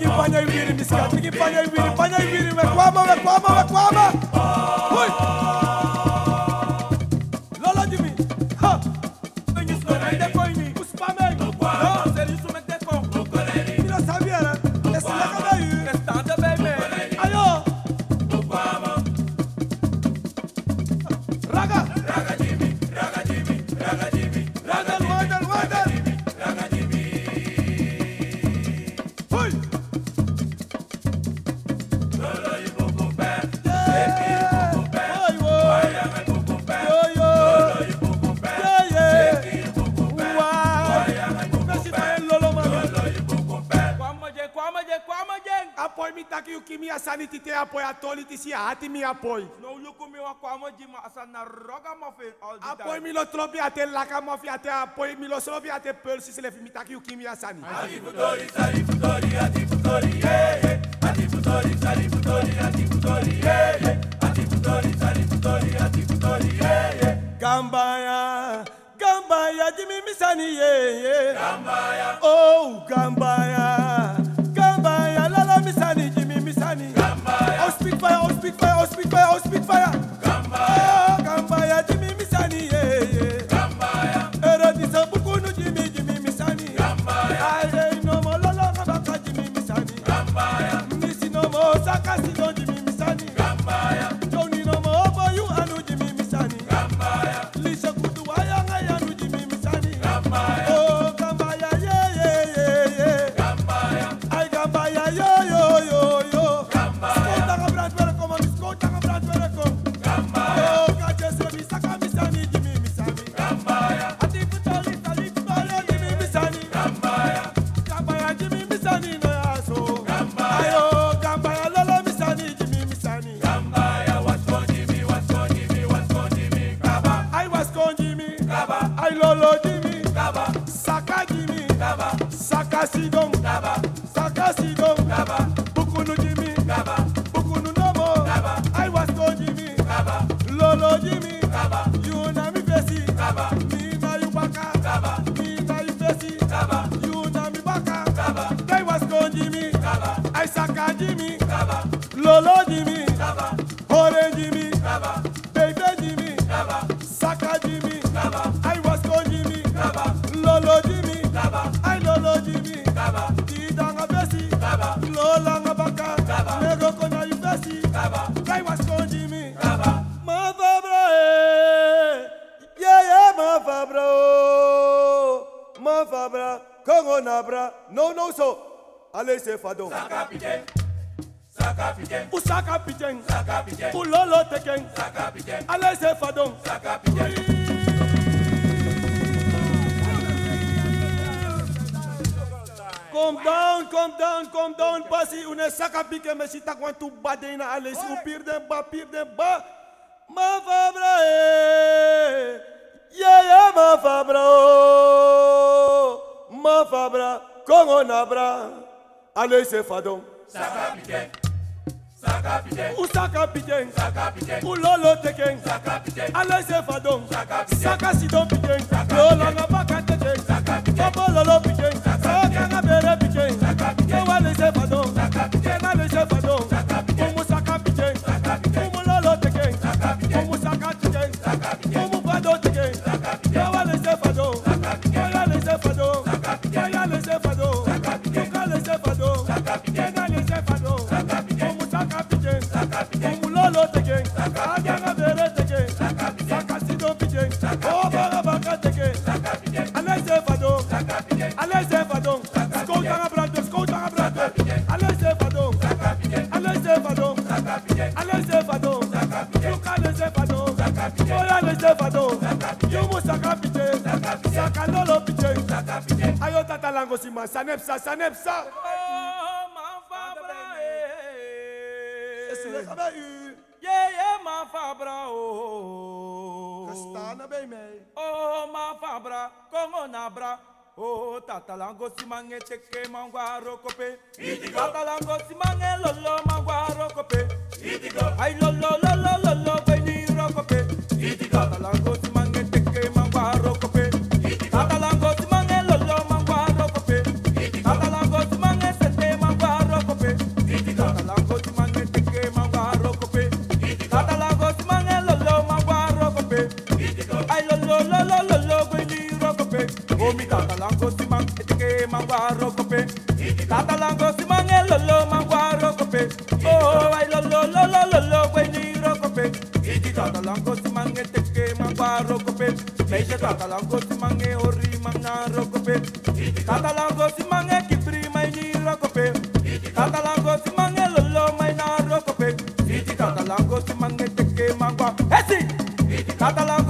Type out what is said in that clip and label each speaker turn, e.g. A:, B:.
A: Piki panha e vire, biscate, piki panha e vire, panha e vire, vai com a mão, vai com. Ui! Lola de mim, ha! Vem isso, vem de mim, os pamei, não, ser isso, me te com. Tira essa vieira, essa leca daí, restante é bem bem. É? Aí, ó! Raga! Raga de Taki ukimi asani tite apoy atoli tisi ati mi apoy.
B: No look me wa kwa moji ma asana roga muffin Apoio
A: milo
B: time.
A: até lá lo tropi ate laka mafi tá ate apoy mi lo tropi ate pearl si selefi mi taki ukimi asani. Ati futori sari futori ati futori yeah yeah. Ati futori sari futori ati futori yeah yeah. Ati futori sari futori ati futori yeah yeah. Gambaya Gambaya jimi misani yeah yeah. Gambaya. Oh Gambaya. Gambaya lala misani fire. Gambaya, oh, Gambaya, Jimmy Misani. Gambaya, Saka Sidong. Gaba, Saka Gaba, Bukunu Jimmy. Gaba, Bukunu Nomo. Gaba, I Jimmy. Gaba, lolo Jimmy. Gaba, you na mi fesi. Gaba, me na you baka. Gaba, me fesi. Gaba, you na mi baka. Gaba, I was Jimmy. Gaba, I Saka Jimmy. Fabra. Kongo Nabra. No, no, so. Allez, c'est Fado. Saka Piten. Saka Piten. Usaka Piten. Saka Piten. Ulolo Teken. Saka Piten. Allez, c'est Fado. Saka Piten. Come down, come down, come down. Pasi une saka pike me si takwan tu badena ale si upir den ba pir den ba. Ma fabra eh. Yeah, yeah, ma fabra oh. Ma fabra kongo nabra. Ale se fadon. Saka pike. Saka pike. Usaka pike. Saka pike. Ulolo teken. Saka pike. Ale se fadon. Saka pike. Saka sidon pike. Lola Ayo oh, eh. oh. oh, tata lango sima. Sanepsa. Sanepsa.
B: Ma fabra.
A: Esile kabe u.
B: Yeah, yeah, ma fabra, oh.
A: Kastana bij mij.
B: Oh, ma fabra, kongo nabra. Oh, tatalango simange cheke mangwaro kope. Tatalango simange lolo mangwaro kope. Ay lolo lolo rokope. Tata lango simange lolo mangwa rokope. Oh, ay lolo lolo lolo kweni rokope. Tata lango simange teke mangwa rokope. Meje tata lango simange ori mangna rokope. Tata lango simange kipri maini rokope. Tata lango simange lolo maina rokope. Tata lango simange teke mangwa. Esi! Tata lango